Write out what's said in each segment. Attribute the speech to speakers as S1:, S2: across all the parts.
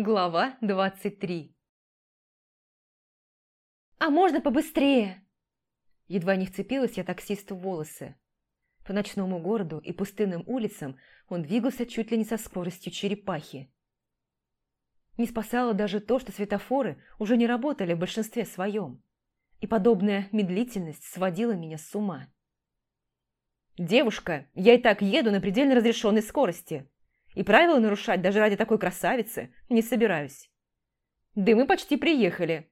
S1: Глава двадцать три
S2: «А можно побыстрее?»
S1: Едва не вцепилась я таксисту в волосы. По ночному городу и пустынным улицам он двигался чуть ли не со скоростью черепахи. Не спасало даже то, что светофоры уже не работали в большинстве своем, и подобная медлительность сводила меня с ума. «Девушка, я и так еду на предельно разрешенной скорости, и правила нарушать даже ради такой красавицы не собираюсь. Да мы почти приехали.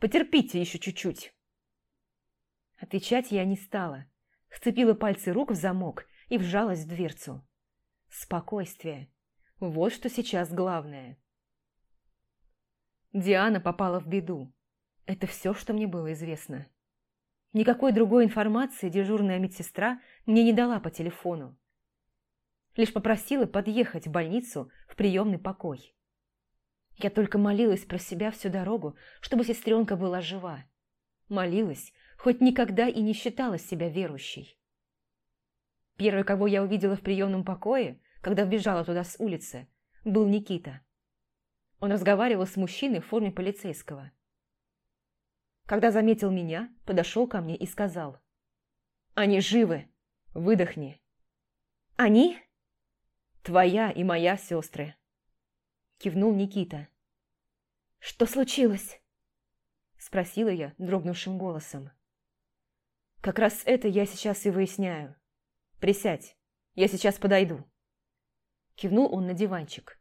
S1: Потерпите еще чуть-чуть». Отвечать я не стала, сцепила пальцы рук в замок и вжалась в дверцу. Спокойствие. Вот что сейчас главное. Диана попала в беду. Это все, что мне было известно. Никакой другой информации дежурная медсестра мне не дала по телефону. Лишь попросила подъехать в больницу в приемный покой. Я только молилась про себя всю дорогу, чтобы сестренка была жива. Молилась, хоть никогда и не считала себя верующей. Первый, кого я увидела в приемном покое, когда вбежала туда с улицы, был Никита. Он разговаривал с мужчиной в форме полицейского. Когда заметил меня, подошел ко мне и сказал. «Они живы! Выдохни!»
S2: «Они?»
S1: «Твоя и моя сестры!» Кивнул Никита.
S2: «Что случилось?»
S1: Спросила я дрогнувшим голосом. Как раз это я сейчас и выясняю. Присядь, я сейчас подойду. Кивнул он на диванчик.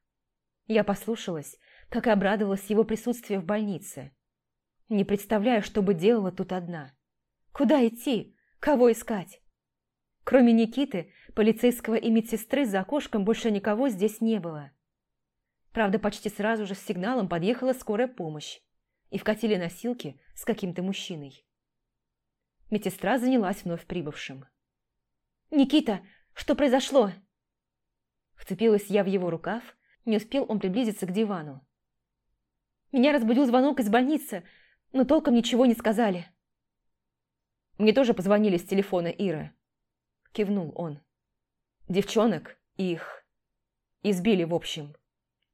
S1: Я послушалась, как и обрадовалась его присутствию в больнице. Не представляю, что бы делала тут одна. Куда идти? Кого искать? Кроме Никиты, полицейского и медсестры за окошком больше никого здесь не было. Правда, почти сразу же с сигналом подъехала скорая помощь и вкатили носилки с каким-то мужчиной. Медсестра занялась вновь прибывшим.
S2: «Никита, что произошло?»
S1: Вцепилась я в его рукав, не успел он приблизиться к дивану.
S2: «Меня разбудил звонок из больницы, но толком ничего не сказали».
S1: «Мне тоже позвонили с телефона Иры», – кивнул он. «Девчонок их избили в общем.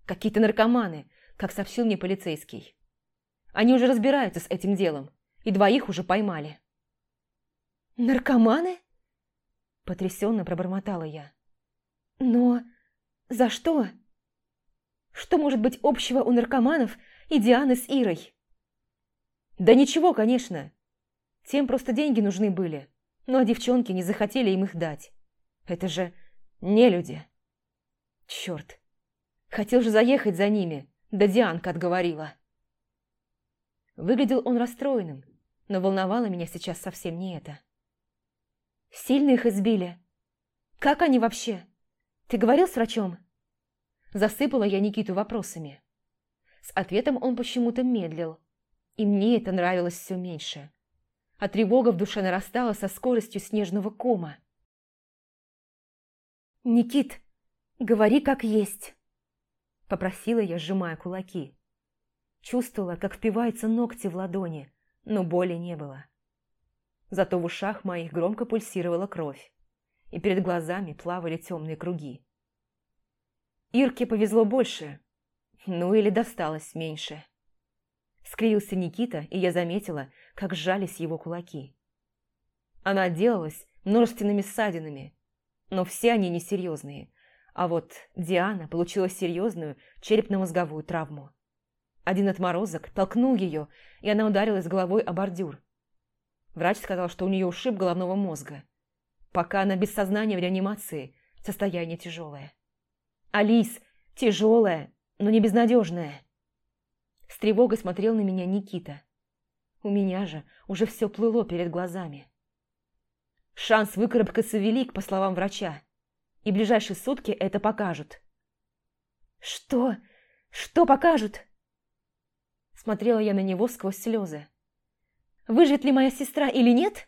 S1: Какие-то наркоманы, как сообщил мне полицейский. Они уже разбираются с этим делом, и двоих уже поймали».
S2: «Наркоманы?»
S1: Потрясенно пробормотала я.
S2: «Но за что? Что может быть общего у наркоманов и Дианы с Ирой?»
S1: «Да ничего, конечно. Тем просто деньги нужны были, но девчонки не захотели им их дать. Это же не люди. Черт, хотел же заехать за ними, да Дианка отговорила». Выглядел он расстроенным, но волновало меня сейчас совсем не это.
S2: Сильно их избили? Как они вообще? Ты говорил с врачом?»
S1: Засыпала я Никиту вопросами. С ответом он почему-то медлил, и мне это нравилось все меньше. А тревога в душе нарастала со скоростью снежного кома.
S2: «Никит, говори как есть», –
S1: попросила я, сжимая кулаки. Чувствовала, как впиваются ногти в ладони, но боли не было. Зато в ушах моих громко пульсировала кровь, и перед глазами плавали темные круги. Ирке повезло больше, ну или досталось меньше. Скривился Никита, и я заметила, как сжались его кулаки. Она отделалась множественными ссадинами, но все они несерьезные, а вот Диана получила серьезную черепно-мозговую травму. Один отморозок толкнул ее, и она ударилась головой о бордюр, Врач сказал, что у нее ушиб головного мозга. Пока она без сознания в реанимации, состояние тяжелое. Алис, тяжелое, но не безнадежное. С тревогой смотрел на меня Никита. У меня же уже все плыло перед глазами. Шанс выкарабкаться велик, по словам врача. И ближайшие сутки это покажут.
S2: «Что? Что покажут?»
S1: Смотрела я на него сквозь слезы.
S2: Выживет ли моя сестра или нет?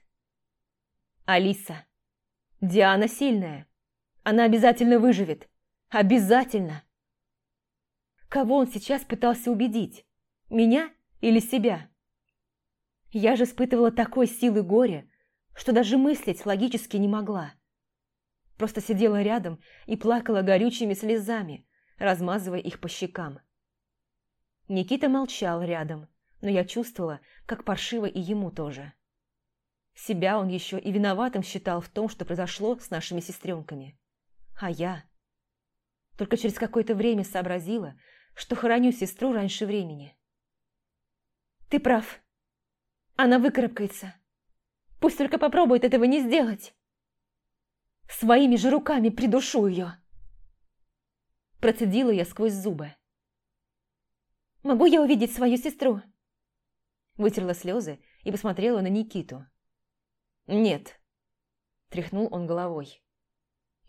S1: Алиса. Диана сильная. Она обязательно выживет. Обязательно. Кого он сейчас пытался убедить? Меня или себя? Я же испытывала такой силы горя, что даже мыслить логически не могла. Просто сидела рядом и плакала горючими слезами, размазывая их по щекам. Никита молчал рядом, но я чувствовала, как паршиво и ему тоже. Себя он еще и виноватым считал в том, что произошло с нашими сестренками. А я... Только через какое-то время сообразила, что хороню сестру раньше времени.
S2: «Ты прав. Она выкарабкается. Пусть только попробует этого не сделать. Своими же руками придушу ее!» Процедила я сквозь зубы. «Могу я увидеть свою сестру?»
S1: Вытерла слезы и посмотрела на Никиту. «Нет», – тряхнул он головой.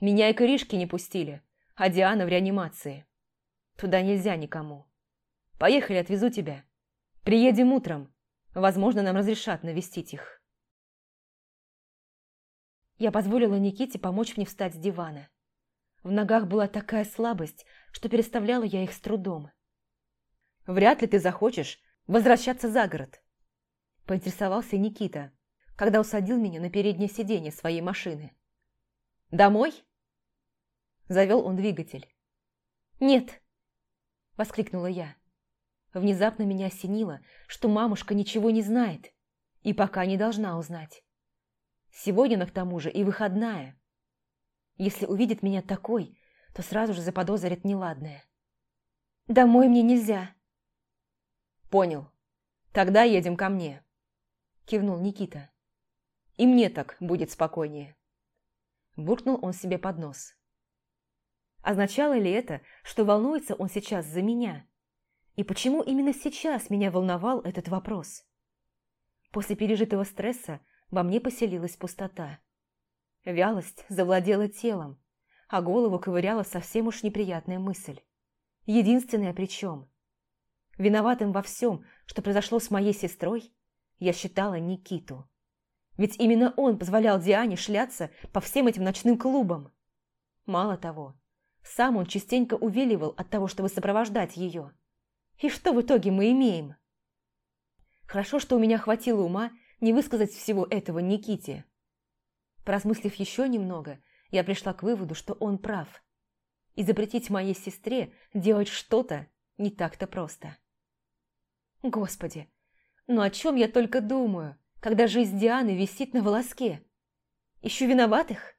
S1: «Меня и Кришки не пустили, а Диана в реанимации. Туда нельзя никому. Поехали, отвезу тебя. Приедем утром. Возможно, нам разрешат навестить их».
S2: Я позволила Никите помочь мне встать с дивана. В ногах была такая слабость, что переставляла я их с трудом.
S1: «Вряд ли ты захочешь возвращаться за город», – поинтересовался Никита, когда усадил меня на переднее сиденье своей машины. «Домой?» Завел он двигатель.
S2: «Нет!»
S1: – воскликнула я. Внезапно меня осенило, что мамушка ничего не знает и пока не должна узнать. Сегодня она к тому же и выходная. Если увидит меня такой, то сразу же заподозрит неладное.
S2: «Домой мне нельзя».
S1: «Понял. Тогда едем ко мне», – кивнул Никита. И мне так будет спокойнее. Буркнул он себе под нос. Означало ли это, что волнуется он сейчас за меня? И почему именно сейчас меня волновал этот вопрос? После пережитого стресса во мне поселилась пустота. Вялость завладела телом, а голову ковыряла совсем уж неприятная мысль. Единственная причем. Виноватым во всем, что произошло с моей сестрой, я считала Никиту. Ведь именно он позволял Диане шляться по всем этим ночным клубам. Мало того, сам он частенько увиливал от того, чтобы сопровождать ее. И что в итоге мы имеем? Хорошо, что у меня хватило ума не высказать всего этого Никите. Поразмыслив еще немного, я пришла к выводу, что он прав. И запретить моей сестре делать что-то не так-то просто. Господи, ну о чем я только думаю? когда жизнь Дианы висит на волоске? Ищу виноватых?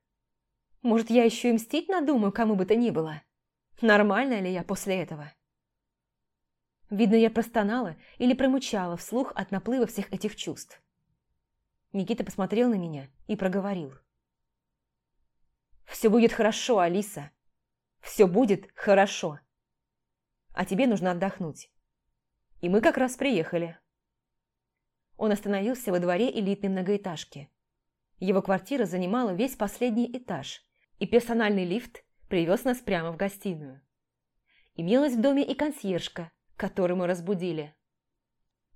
S1: Может, я еще и мстить надумаю кому бы то ни было? Нормально ли я после этого? Видно, я простонала или промычала вслух от наплыва всех этих чувств. Никита посмотрел на меня и проговорил. «Все будет хорошо, Алиса. Все будет хорошо. А тебе нужно отдохнуть. И мы как раз приехали». Он остановился во дворе элитной многоэтажки. Его квартира занимала весь последний этаж, и персональный лифт привез нас прямо в гостиную. Имелась в доме и консьержка, которую мы разбудили.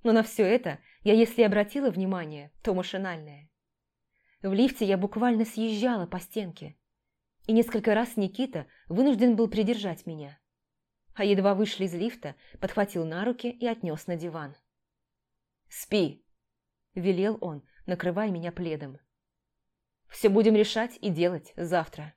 S1: Но на все это я, если обратила внимание, то машинальное. В лифте я буквально съезжала по стенке, и несколько раз Никита вынужден был придержать меня. А едва вышли из лифта, подхватил на руки и отнес на диван. «Спи!» – велел он, накрывая меня пледом. «Все будем решать и делать завтра».